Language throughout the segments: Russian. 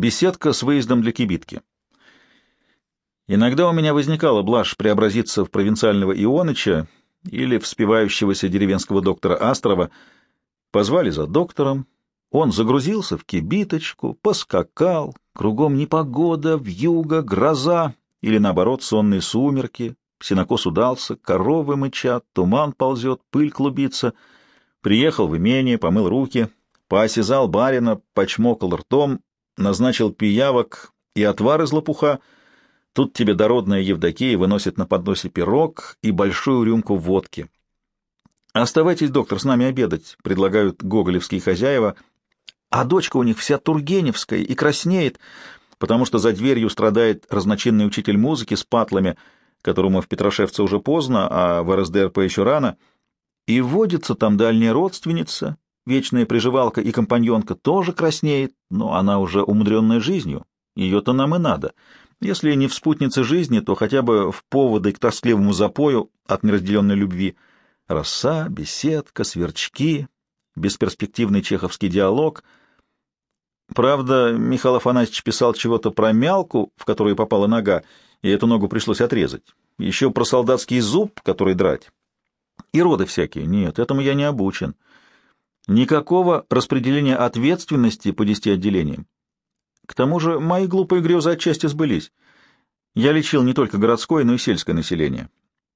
Беседка с выездом для кибитки. Иногда у меня возникала блажь преобразиться в провинциального Ионыча или вспевающегося деревенского доктора Астрова. Позвали за доктором, он загрузился в кибиточку, поскакал, кругом непогода, вьюга, гроза или, наоборот, сонные сумерки, сенокос удался, коровы мычат, туман ползет, пыль клубится. Приехал в имение, помыл руки, поосязал барина, почмокал ртом, назначил пиявок и отвар из лопуха. Тут тебе дородная Евдокия выносит на подносе пирог и большую рюмку водки. «Оставайтесь, доктор, с нами обедать», — предлагают гоголевские хозяева, а дочка у них вся тургеневская и краснеет, потому что за дверью страдает разночинный учитель музыки с патлами, которому в Петрошевце уже поздно, а в РСДРП еще рано, и водится там дальняя родственница, вечная приживалка и компаньонка тоже краснеет, но она уже умудренная жизнью, ее-то нам и надо. Если не в спутнице жизни, то хотя бы в поводы к тоскливому запою от неразделенной любви. Роса, беседка, сверчки, бесперспективный чеховский диалог. Правда, Михаил Афанасьевич писал чего-то про мялку, в которую попала нога, и эту ногу пришлось отрезать. Еще про солдатский зуб, который драть. И роды всякие. Нет, этому я не обучен. Никакого распределения ответственности по десяти отделениям. К тому же мои глупые грезы отчасти сбылись. Я лечил не только городское, но и сельское население.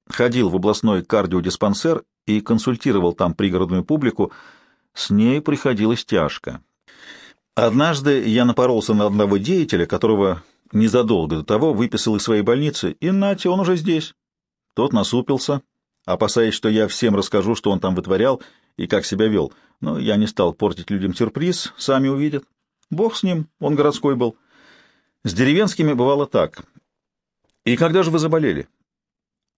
Ходил в областной кардиодиспансер и консультировал там пригородную публику. С ней приходилось тяжко. Однажды я напоролся на одного деятеля, которого незадолго до того выписал из своей больницы, и нате, он уже здесь. Тот насупился, опасаясь, что я всем расскажу, что он там вытворял и как себя вел. Но я не стал портить людям сюрприз, сами увидят. Бог с ним, он городской был. С деревенскими бывало так. И когда же вы заболели?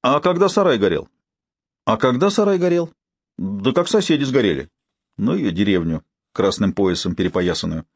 А когда сарай горел? А когда сарай горел? Да как соседи сгорели. Ну и деревню, красным поясом перепоясанную.